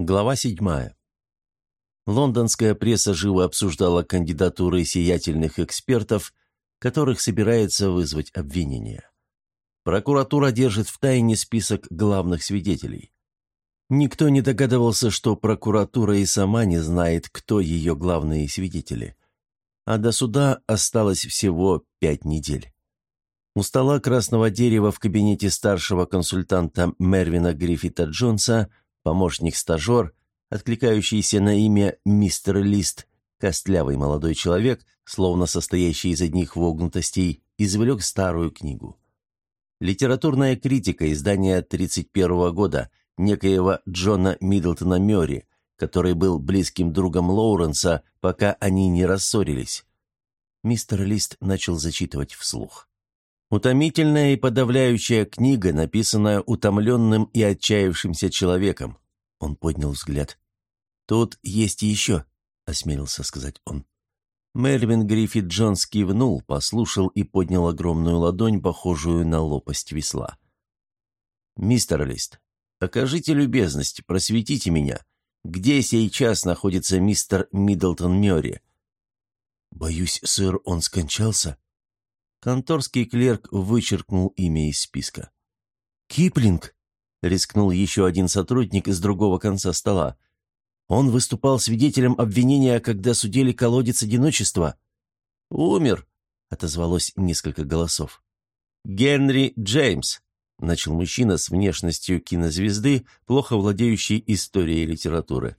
Глава седьмая. Лондонская пресса живо обсуждала кандидатуры сиятельных экспертов, которых собирается вызвать обвинение. Прокуратура держит в тайне список главных свидетелей. Никто не догадывался, что прокуратура и сама не знает, кто ее главные свидетели. А до суда осталось всего пять недель. У стола красного дерева в кабинете старшего консультанта Мервина Гриффита Джонса – Помощник-стажер, откликающийся на имя мистер Лист, костлявый молодой человек, словно состоящий из одних вогнутостей, извлек старую книгу. Литературная критика издания 1931 года некоего Джона Миддлтона Мёрри, который был близким другом Лоуренса, пока они не рассорились. Мистер Лист начал зачитывать вслух. Утомительная и подавляющая книга, написанная утомленным и отчаявшимся человеком. Он поднял взгляд. «Тут есть еще», — осмелился сказать он. Мельвин Гриффит Джонс кивнул, послушал и поднял огромную ладонь, похожую на лопасть весла. «Мистер Лист, окажите любезность, просветите меня. Где сейчас находится мистер Миддлтон Мёрри?» «Боюсь, сэр, он скончался», Конторский клерк вычеркнул имя из списка. «Киплинг!» — рискнул еще один сотрудник из другого конца стола. «Он выступал свидетелем обвинения, когда судили колодец одиночества». «Умер!» — отозвалось несколько голосов. «Генри Джеймс!» — начал мужчина с внешностью кинозвезды, плохо владеющей историей литературы.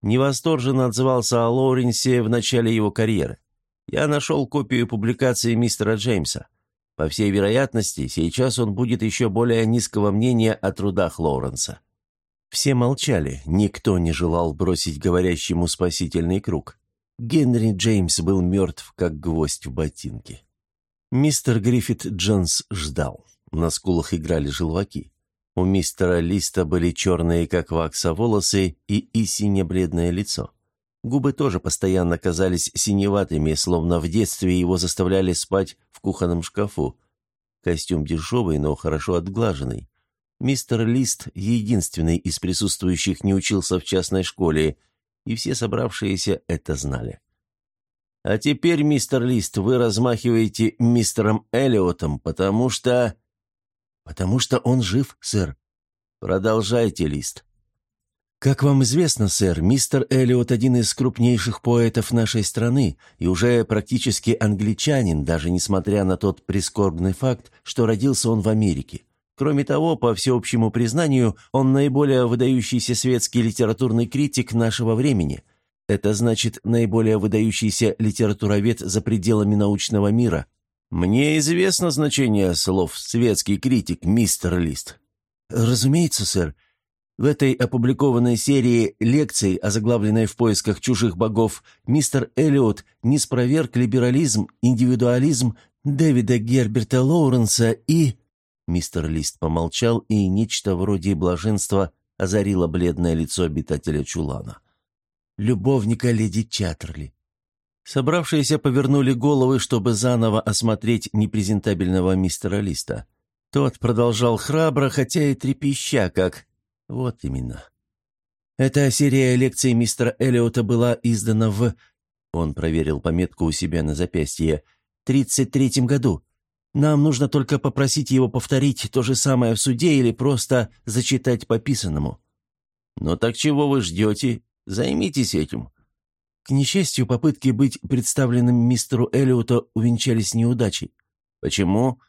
Невосторженно отзывался о Лоуренсе в начале его карьеры. Я нашел копию публикации мистера Джеймса. По всей вероятности, сейчас он будет еще более низкого мнения о трудах Лоуренса». Все молчали, никто не желал бросить говорящему спасительный круг. Генри Джеймс был мертв, как гвоздь в ботинке. Мистер Гриффит Джонс ждал. На скулах играли желваки. У мистера Листа были черные, как вакса, волосы и и сине-бледное лицо. Губы тоже постоянно казались синеватыми, словно в детстве его заставляли спать в кухонном шкафу. Костюм дешевый, но хорошо отглаженный. Мистер Лист, единственный из присутствующих, не учился в частной школе, и все собравшиеся это знали. «А теперь, мистер Лист, вы размахиваете мистером Эллиотом, потому что...» «Потому что он жив, сэр». «Продолжайте, Лист». «Как вам известно, сэр, мистер Эллиот – один из крупнейших поэтов нашей страны и уже практически англичанин, даже несмотря на тот прискорбный факт, что родился он в Америке. Кроме того, по всеобщему признанию, он наиболее выдающийся светский литературный критик нашего времени. Это значит, наиболее выдающийся литературовед за пределами научного мира. Мне известно значение слов «светский критик», мистер Лист». «Разумеется, сэр». В этой опубликованной серии лекций, озаглавленной «В поисках чужих богов», мистер Эллиот не спроверг либерализм, индивидуализм Дэвида Герберта Лоуренса и... Мистер Лист помолчал, и нечто вроде блаженства озарило бледное лицо обитателя чулана. «Любовника леди Чаттерли». Собравшиеся повернули головы, чтобы заново осмотреть непрезентабельного мистера Листа. Тот продолжал храбро, хотя и трепеща, как вот именно. Эта серия лекций мистера Эллиота была издана в... Он проверил пометку у себя на запястье. «Тридцать третьем году. Нам нужно только попросить его повторить то же самое в суде или просто зачитать по писанному». «Ну так чего вы ждете? Займитесь этим». К несчастью, попытки быть представленным мистеру Эллиоту увенчались неудачей. «Почему?»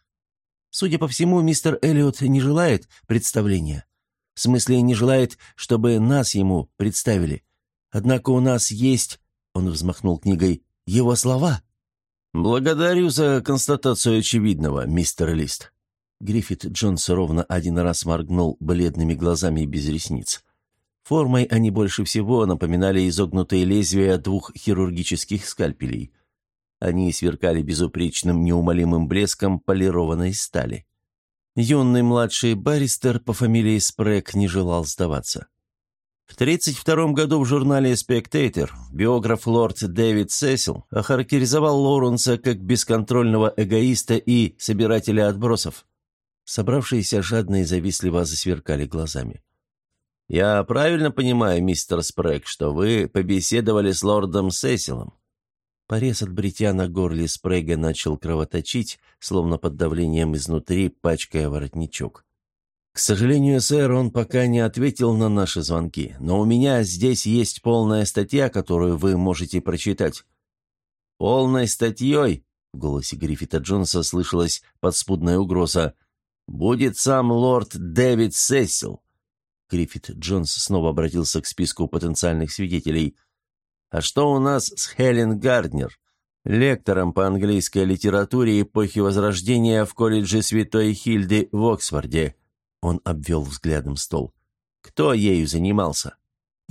Судя по всему, мистер Эллиот не желает представления. В смысле, не желает, чтобы нас ему представили. Однако у нас есть...» Он взмахнул книгой. «Его слова». «Благодарю за констатацию очевидного, мистер Лист». Гриффит Джонс ровно один раз моргнул бледными глазами без ресниц. Формой они больше всего напоминали изогнутые лезвия двух хирургических скальпелей. Они сверкали безупречным неумолимым блеском полированной стали. Юный младший баристер по фамилии Спрэг не желал сдаваться. В 1932 году в журнале «Spectator» биограф лорд Дэвид Сесил охарактеризовал Лоуренса как бесконтрольного эгоиста и собирателя отбросов. Собравшиеся жадно и завистливо засверкали глазами. «Я правильно понимаю, мистер Спрэг, что вы побеседовали с лордом Сесилом?» Порез от бритья на горле Спрэга начал кровоточить, словно под давлением изнутри, пачкая воротничок. «К сожалению, сэр, он пока не ответил на наши звонки, но у меня здесь есть полная статья, которую вы можете прочитать». «Полной статьей?» — в голосе Гриффита Джонса слышалась подспудная угроза. «Будет сам лорд Дэвид Сесил». Гриффит Джонс снова обратился к списку потенциальных свидетелей. «А что у нас с Хелен Гарднер, лектором по английской литературе эпохи Возрождения в колледже Святой Хильды в Оксфорде?» Он обвел взглядом стол. «Кто ею занимался?»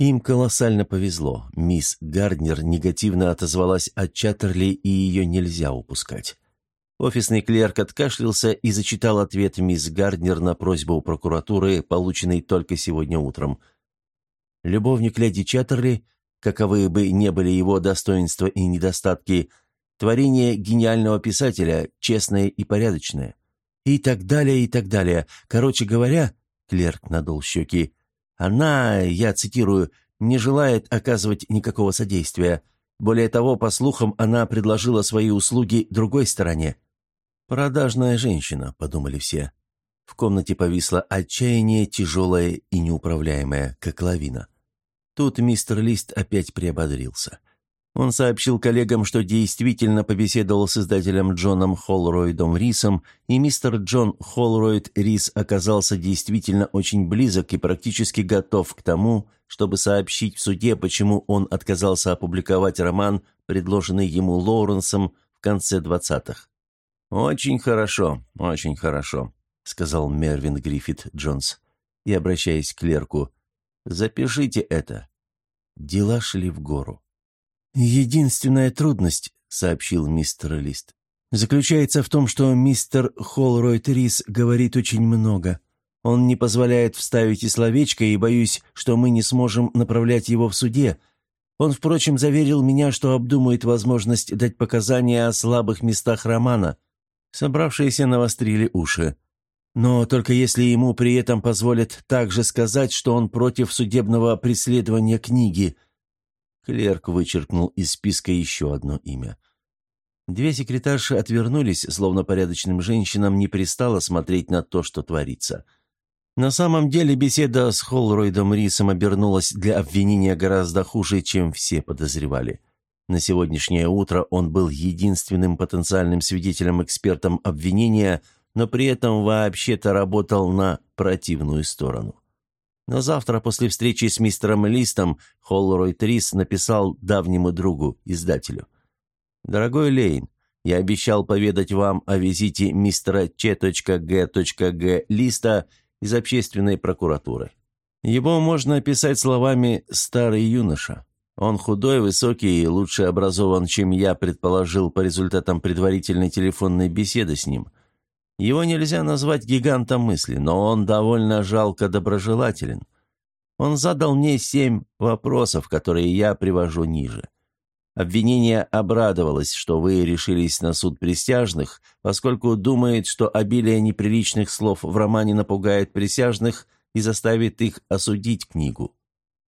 Им колоссально повезло. Мисс Гарднер негативно отозвалась о Чаттерли, и ее нельзя упускать. Офисный клерк откашлялся и зачитал ответ мисс Гарднер на просьбу прокуратуры, полученный только сегодня утром. Любовник леди Чаттерли, каковы бы не были его достоинства и недостатки, творение гениального писателя, честное и порядочное. И так далее, и так далее. Короче говоря, клерк надул щеки, она, я цитирую, не желает оказывать никакого содействия. Более того, по слухам, она предложила свои услуги другой стороне. «Продажная женщина», — подумали все. В комнате повисло отчаяние, тяжелое и неуправляемое, как лавина. Тут мистер Лист опять приободрился. Он сообщил коллегам, что действительно побеседовал с издателем Джоном Холройдом Рисом, и мистер Джон Холройд Рис оказался действительно очень близок и практически готов к тому, чтобы сообщить в суде, почему он отказался опубликовать роман, предложенный ему Лоуренсом в конце двадцатых. «Очень хорошо, очень хорошо», — сказал Мервин Гриффит Джонс. И, обращаясь к клерку, «запишите это». Дела шли в гору. «Единственная трудность», — сообщил мистер Лист, «заключается в том, что мистер Холройд Рис говорит очень много. Он не позволяет вставить и словечко, и боюсь, что мы не сможем направлять его в суде. Он, впрочем, заверил меня, что обдумает возможность дать показания о слабых местах романа». Собравшиеся навострили уши. Но только если ему при этом позволят также сказать, что он против судебного преследования книги. Клерк вычеркнул из списка еще одно имя. Две секретарши отвернулись, словно порядочным женщинам не пристало смотреть на то, что творится. На самом деле беседа с Холройдом Рисом обернулась для обвинения гораздо хуже, чем все подозревали. На сегодняшнее утро он был единственным потенциальным свидетелем-экспертом обвинения, но при этом вообще-то работал на противную сторону. Но завтра после встречи с мистером Листом Холлорой Трис написал давнему другу, издателю. «Дорогой Лейн, я обещал поведать вам о визите мистера Ч.Г.Г. Листа из общественной прокуратуры. Его можно описать словами «старый юноша». Он худой, высокий и лучше образован, чем я предположил по результатам предварительной телефонной беседы с ним. Его нельзя назвать гигантом мысли, но он довольно жалко доброжелателен. Он задал мне семь вопросов, которые я привожу ниже. Обвинение обрадовалось, что вы решились на суд присяжных, поскольку думает, что обилие неприличных слов в романе напугает присяжных и заставит их осудить книгу.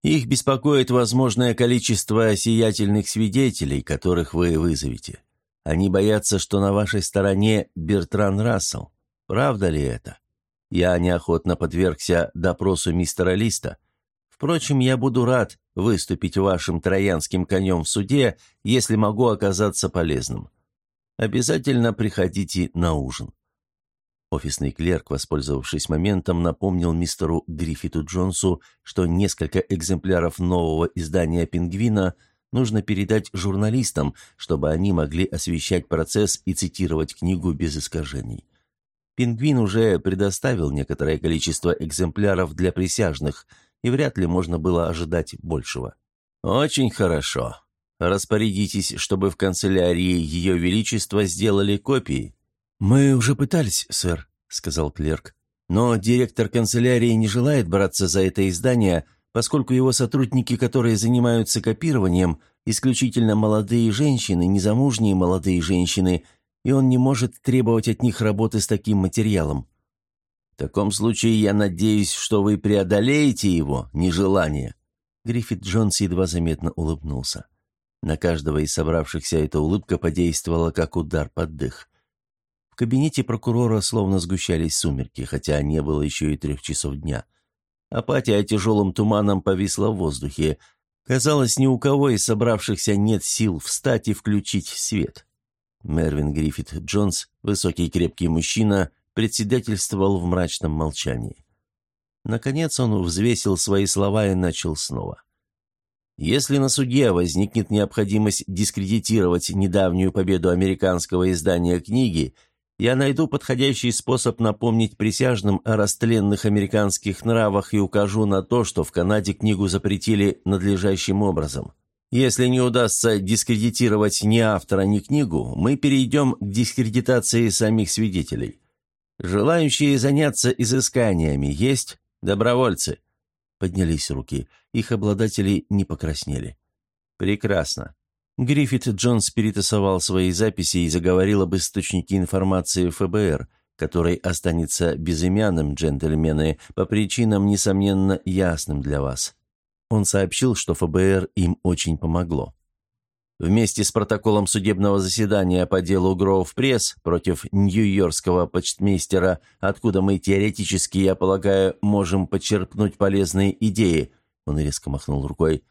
Их беспокоит возможное количество сиятельных свидетелей, которых вы вызовете. Они боятся, что на вашей стороне Бертран Рассел. Правда ли это? Я неохотно подвергся допросу мистера Листа. Впрочем, я буду рад выступить вашим троянским конем в суде, если могу оказаться полезным. Обязательно приходите на ужин. Офисный клерк, воспользовавшись моментом, напомнил мистеру Гриффиту Джонсу, что несколько экземпляров нового издания «Пингвина» нужно передать журналистам, чтобы они могли освещать процесс и цитировать книгу без искажений. «Пингвин» уже предоставил некоторое количество экземпляров для присяжных, и вряд ли можно было ожидать большего. «Очень хорошо. Распорядитесь, чтобы в канцелярии Ее Величества сделали копии», «Мы уже пытались, сэр», — сказал клерк. «Но директор канцелярии не желает браться за это издание, поскольку его сотрудники, которые занимаются копированием, исключительно молодые женщины, незамужние молодые женщины, и он не может требовать от них работы с таким материалом». В таком случае я надеюсь, что вы преодолеете его нежелание». Гриффит Джонс едва заметно улыбнулся. На каждого из собравшихся эта улыбка подействовала, как удар под дых. В кабинете прокурора словно сгущались сумерки, хотя не было еще и трех часов дня. Апатия тяжелым туманом повисла в воздухе. Казалось, ни у кого из собравшихся нет сил встать и включить свет. Мервин Гриффит Джонс, высокий крепкий мужчина, председательствовал в мрачном молчании. Наконец он взвесил свои слова и начал снова. Если на суде возникнет необходимость дискредитировать недавнюю победу американского издания книги, я найду подходящий способ напомнить присяжным о растленных американских нравах и укажу на то, что в Канаде книгу запретили надлежащим образом. Если не удастся дискредитировать ни автора, ни книгу, мы перейдем к дискредитации самих свидетелей. Желающие заняться изысканиями есть добровольцы. Поднялись руки. Их обладатели не покраснели. «Прекрасно». Гриффит Джонс перетасовал свои записи и заговорил об источнике информации ФБР, который останется безымянным, джентльмены, по причинам, несомненно, ясным для вас. Он сообщил, что ФБР им очень помогло. Вместе с протоколом судебного заседания по делу Гроув Пресс против нью-йоркского почтмейстера, откуда мы теоретически, я полагаю, можем подчерпнуть полезные идеи, он резко махнул рукой,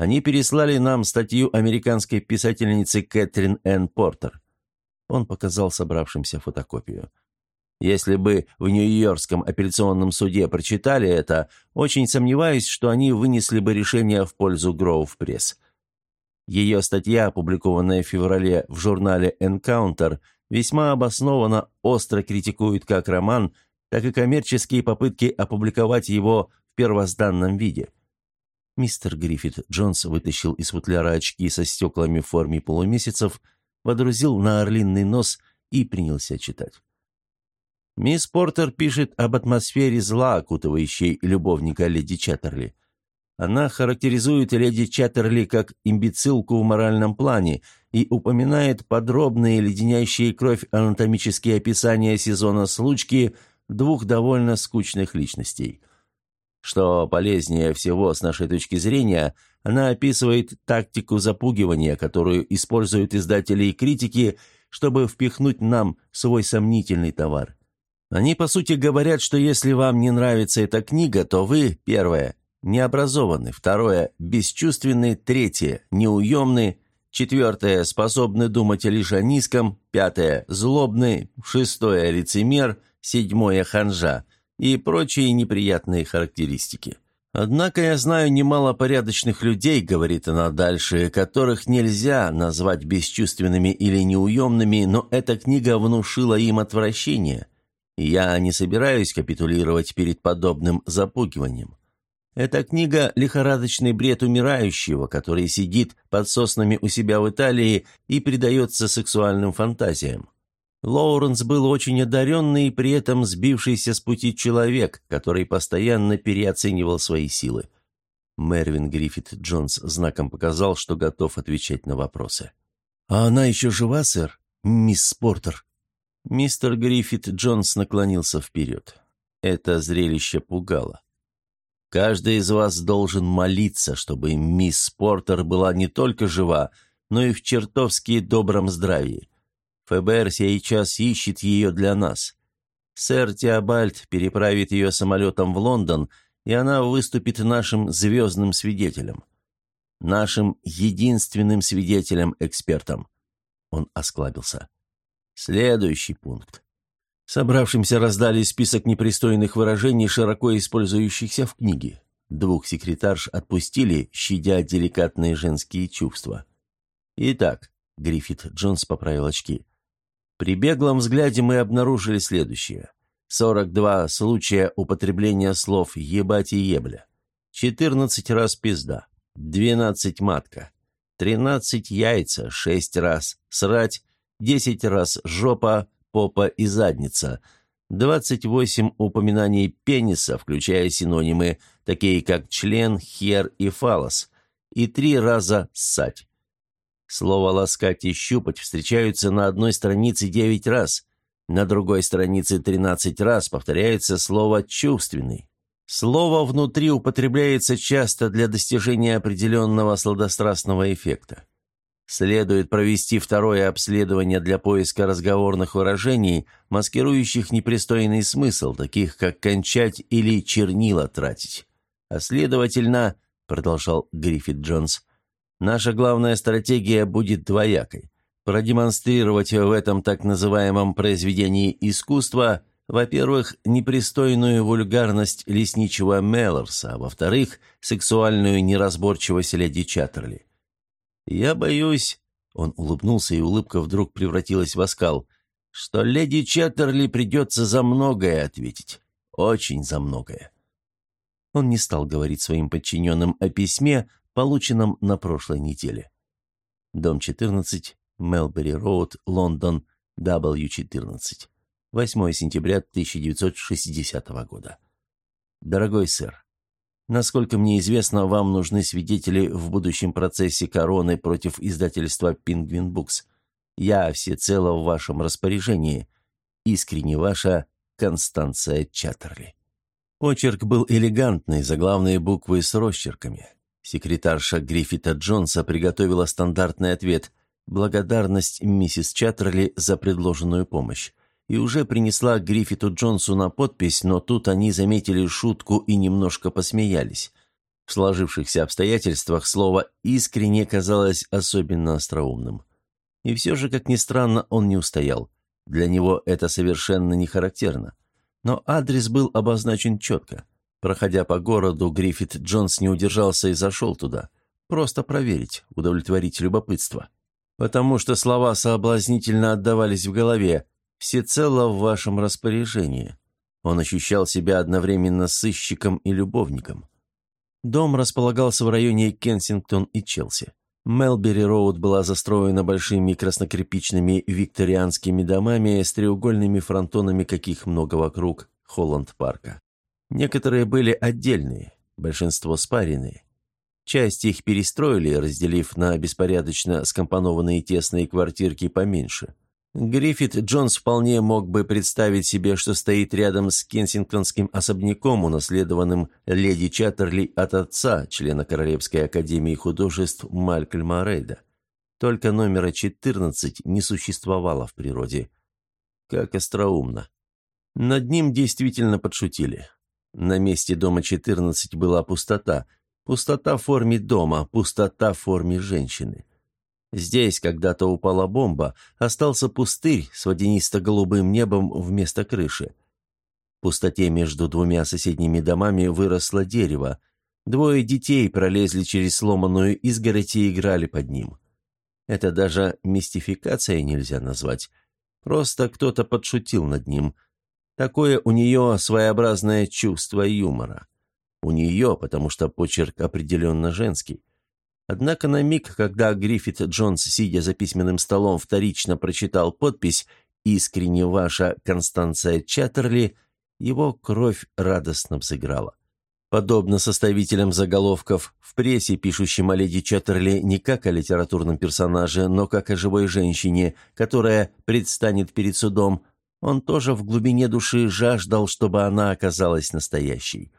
они переслали нам статью американской писательницы Кэтрин Н. Портер. Он показал собравшимся фотокопию. Если бы в Нью-Йоркском апелляционном суде прочитали это, очень сомневаюсь, что они вынесли бы решение в пользу Гроув Пресс. Ее статья, опубликованная в феврале в журнале «Энкаунтер», весьма обоснованно остро критикует как роман, так и коммерческие попытки опубликовать его в первозданном виде. Мистер Гриффит Джонс вытащил из футляра очки со стеклами в форме полумесяцев, водрузил на орлиный нос и принялся читать. Мисс Портер пишет об атмосфере зла, окутывающей любовника леди Чаттерли. Она характеризует леди Чаттерли как имбецилку в моральном плане и упоминает подробные леденящие кровь анатомические описания сезона случки двух довольно скучных личностей. Что полезнее всего с нашей точки зрения, она описывает тактику запугивания, которую используют издатели и критики, чтобы впихнуть нам свой сомнительный товар. Они, по сути, говорят, что если вам не нравится эта книга, то вы, первое, необразованный, второе – бесчувственный, третье – неуемный, четвертое – способны думать лишь о низком, пятое – злобный, шестое – лицемер, седьмое – ханжа и прочие неприятные характеристики. «Однако я знаю немало порядочных людей, — говорит она дальше, — которых нельзя назвать бесчувственными или неуемными, но эта книга внушила им отвращение, и я не собираюсь капитулировать перед подобным запугиванием. Эта книга – лихорадочный бред умирающего, который сидит под соснами у себя в Италии и предается сексуальным фантазиям. Лоуренс был очень одаренный и при этом сбившийся с пути человек, который постоянно переоценивал свои силы. Мервин Гриффит Джонс знаком показал, что готов отвечать на вопросы. «А она еще жива, сэр? Мисс Спортер?» Мистер Гриффит Джонс наклонился вперед. Это зрелище пугало. Каждый из вас должен молиться, чтобы мисс Портер была не только жива, но и в чертовски добром здравии. ФБР сейчас ищет ее для нас. Сэр Теобальд переправит ее самолетом в Лондон, и она выступит нашим звездным свидетелем. Нашим единственным свидетелем-экспертом. Он осклабился. Следующий пункт. Собравшимся раздали список непристойных выражений, широко использующихся в книге. Двух секретарш отпустили, щадя деликатные женские чувства. Итак, Гриффит Джонс поправил очки. При беглом взгляде мы обнаружили следующее. 42 случая употребления слов «ебать» и «ебля». 14 раз пизда. 12 матка. 13 яйца. 6 раз срать. 10 раз жопа попа и задница. 28 упоминаний пениса, включая синонимы, такие как член, хер и фалос, и три раза «ссать». Слово «ласкать» и «щупать» встречаются на одной странице девять раз. На другой странице 13 раз повторяется слово «чувственный». Слово «внутри» употребляется часто для достижения определенного сладострастного эффекта. Следует провести второе обследование для поиска разговорных выражений, маскирующих непристойный смысл, таких как «кончать» или «чернила тратить». А следовательно, продолжал Гриффит Джонс, наша главная стратегия будет двоякой продемонстрировать в этом так называемом произведении искусства, во-первых, непристойную вульгарность лесничего Меллорса, а во-вторых, сексуальную неразборчивость леди Чаттерли. «Я боюсь...» — он улыбнулся, и улыбка вдруг превратилась в оскал, что леди Чаттерли придется за многое ответить. Очень за многое. Он не стал говорить своим подчиненным о письме, полученном на прошлой неделе. Дом 14, Мелбери Роуд, Лондон, W14. 8 сентября 1960 года. Дорогой сэр, насколько мне известно, вам нужны свидетели в будущем процессе короны против издательства «Пингвин Букс». Я всецело в вашем распоряжении. Искренне ваша Констанция Чаттерли. Очерк был элегантный, заглавные буквы с росчерками. Секретарша Гриффита Джонса приготовила стандартный ответ благодарность миссис Чаттерли за предложенную помощь, и уже принесла Гриффиту Джонсу на подпись, но тут они заметили шутку и немножко посмеялись. В сложившихся обстоятельствах слово «искренне» казалось особенно остроумным. И все же, как ни странно, он не устоял. Для него это совершенно не характерно. Но адрес был обозначен четко. Проходя по городу, Гриффит Джонс не удержался и зашел туда. Просто проверить, удовлетворить любопытство потому что слова соблазнительно отдавались в голове, всецело в вашем распоряжении. Он ощущал себя одновременно сыщиком и любовником. Дом располагался в районе Кенсингтон и Челси. Мелбери-Роуд была застроена большими краснокирпичными викторианскими домами с треугольными фронтонами, каких много вокруг Холланд-парка. Некоторые были отдельные, большинство спаренные. Часть их перестроили, разделив на беспорядочно скомпонованные тесные квартирки поменьше. Гриффит Джонс вполне мог бы представить себе, что стоит рядом с кенсингтонским особняком, унаследованным леди Чаттерли от отца, члена Королевской академии художеств Малькольма Рейда. Только номера 14 не существовало в природе. Как остроумно. Над ним действительно подшутили. На месте дома 14 была пустота – Пустота в форме дома, пустота в форме женщины. Здесь когда-то упала бомба, остался пустырь с водянисто-голубым небом вместо крыши. В пустоте между двумя соседними домами выросло дерево. Двое детей пролезли через сломанную изгородь и играли под ним. Это даже мистификация нельзя назвать. Просто кто-то подшутил над ним. Такое у нее своеобразное чувство юмора. У нее, потому что почерк определенно женский. Однако на миг, когда Гриффит Джонс, сидя за письменным столом, вторично прочитал подпись «Искренне ваша Констанция Чаттерли», его кровь радостно взыграла. Подобно составителям заголовков в прессе, пишущим о леди Чаттерли не как о литературном персонаже, но как о живой женщине, которая предстанет перед судом, он тоже в глубине души жаждал, чтобы она оказалась настоящей.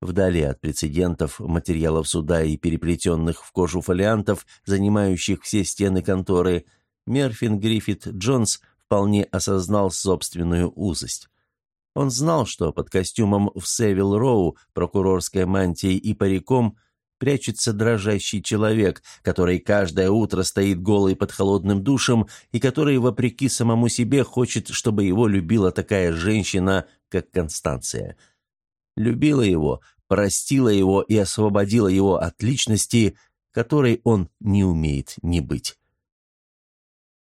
Вдали от прецедентов, материалов суда и переплетенных в кожу фолиантов, занимающих все стены конторы, Мерфин Гриффит Джонс вполне осознал собственную узость. Он знал, что под костюмом в Севил Роу, прокурорской мантией и париком прячется дрожащий человек, который каждое утро стоит голый под холодным душем и который, вопреки самому себе, хочет, чтобы его любила такая женщина, как Констанция – любила его, простила его и освободила его от личности, которой он не умеет не быть.